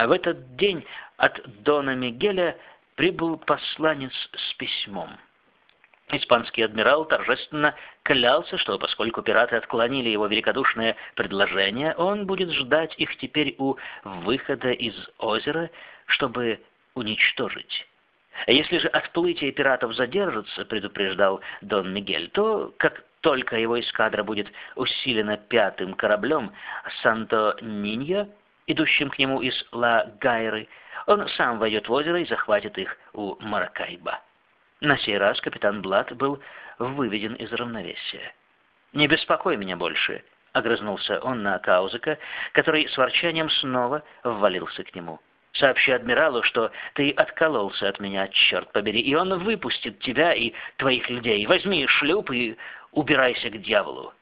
А в этот день от Дона Мигеля прибыл посланец с письмом. Испанский адмирал торжественно клялся, что поскольку пираты отклонили его великодушное предложение, он будет ждать их теперь у выхода из озера, чтобы уничтожить. Если же отплытие пиратов задержится, предупреждал Дон Мигель, то, как только его эскадра будет усилена пятым кораблем Санто-Ниньо, идущим к нему из Ла-Гайры, он сам войдет в озеро и захватит их у Маракайба. На сей раз капитан Блад был выведен из равновесия. «Не беспокой меня больше», — огрызнулся он на Каузека, который с ворчанием снова ввалился к нему. «Сообщи адмиралу, что ты откололся от меня, черт побери, и он выпустит тебя и твоих людей. Возьми шлюп и убирайся к дьяволу».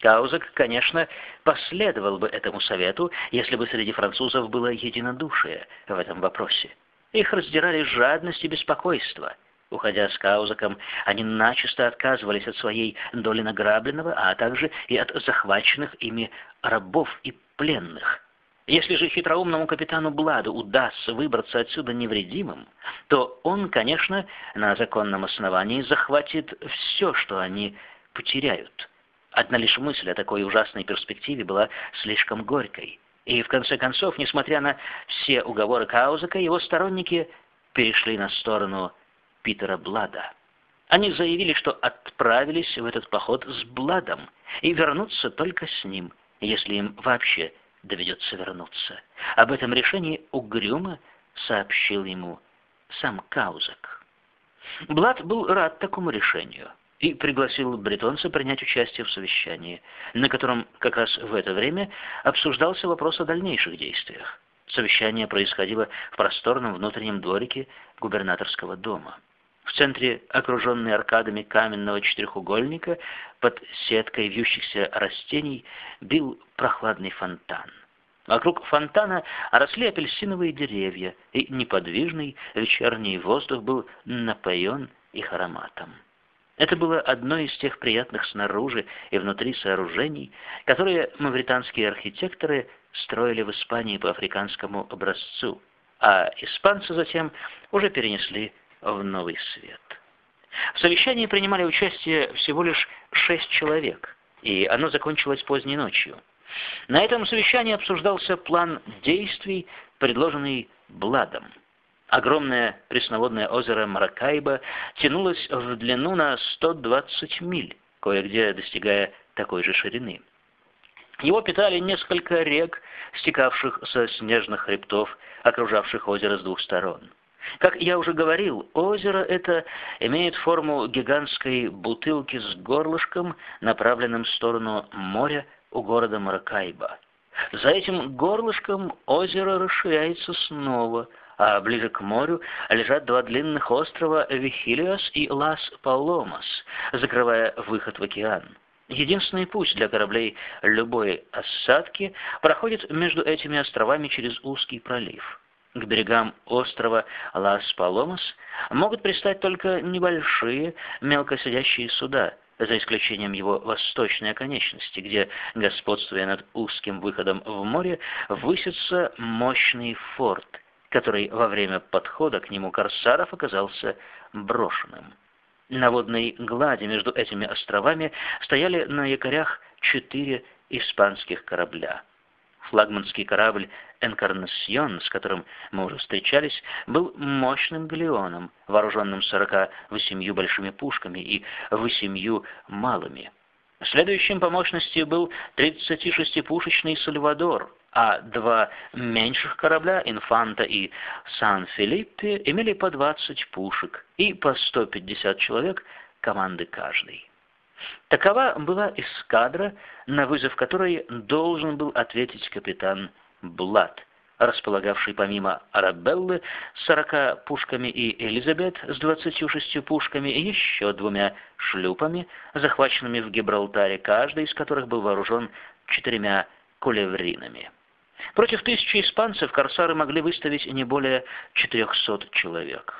Каузек, конечно, последовал бы этому совету, если бы среди французов было единодушие в этом вопросе. Их раздирали жадность и беспокойство — Уходя с Каузаком, они начисто отказывались от своей доли награбленного, а также и от захваченных ими рабов и пленных. Если же хитроумному капитану Бладу удастся выбраться отсюда невредимым, то он, конечно, на законном основании захватит все, что они потеряют. Одна лишь мысль о такой ужасной перспективе была слишком горькой. И в конце концов, несмотря на все уговоры Каузака, его сторонники перешли на сторону Питера Блада. Они заявили, что отправились в этот поход с Бладом и вернутся только с ним, если им вообще доведется вернуться. Об этом решении угрюмо сообщил ему сам Каузак. Блад был рад такому решению и пригласил бретонца принять участие в совещании, на котором как раз в это время обсуждался вопрос о дальнейших действиях. Совещание происходило в просторном внутреннем дворике губернаторского дома. В центре, окруженный аркадами каменного четырехугольника, под сеткой вьющихся растений, бил прохладный фонтан. Вокруг фонтана росли апельсиновые деревья, и неподвижный вечерний воздух был напоен их ароматом. Это было одно из тех приятных снаружи и внутри сооружений, которые мавританские архитекторы строили в Испании по африканскому образцу, а испанцы затем уже перенесли в новый свет. В совещании принимали участие всего лишь шесть человек, и оно закончилось поздней ночью. На этом совещании обсуждался план действий, предложенный Бладом. Огромное пресноводное озеро Маракайба тянулось в длину на 120 миль, кое-где достигая такой же ширины. Его питали несколько рек, стекавших со снежных хребтов, окружавших озеро с двух сторон. Как я уже говорил, озеро это имеет форму гигантской бутылки с горлышком, направленным в сторону моря у города Маракайба. За этим горлышком озеро расширяется снова, ближе к морю лежат два длинных острова Вихилиос и Лас-Паломас, закрывая выход в океан. Единственный путь для кораблей любой осадки проходит между этими островами через узкий пролив. К берегам острова Лас-Паломас могут пристать только небольшие мелкосидящие суда, за исключением его восточной оконечности, где, господствуя над узким выходом в море, высится мощный форт, который во время подхода к нему корсаров оказался брошенным. На водной глади между этими островами стояли на якорях четыре испанских корабля. Флагманский корабль «Энкарнасьон», с которым мы уже встречались, был мощным галеоном, вооруженным 48 большими пушками и 8 малыми. Следующим по мощности был 36-пушечный «Сальвадор», а два меньших корабля «Инфанта» и «Сан-Филиппе» имели по 20 пушек и по 150 человек команды каждый. Такова была эскадра, на вызов которой должен был ответить капитан Блад, располагавший помимо Арабеллы с 40 пушками и Элизабет с 26 пушками и еще двумя шлюпами, захваченными в Гибралтаре, каждый из которых был вооружен четырьмя кулевринами. Против тысячи испанцев корсары могли выставить не более 400 человек.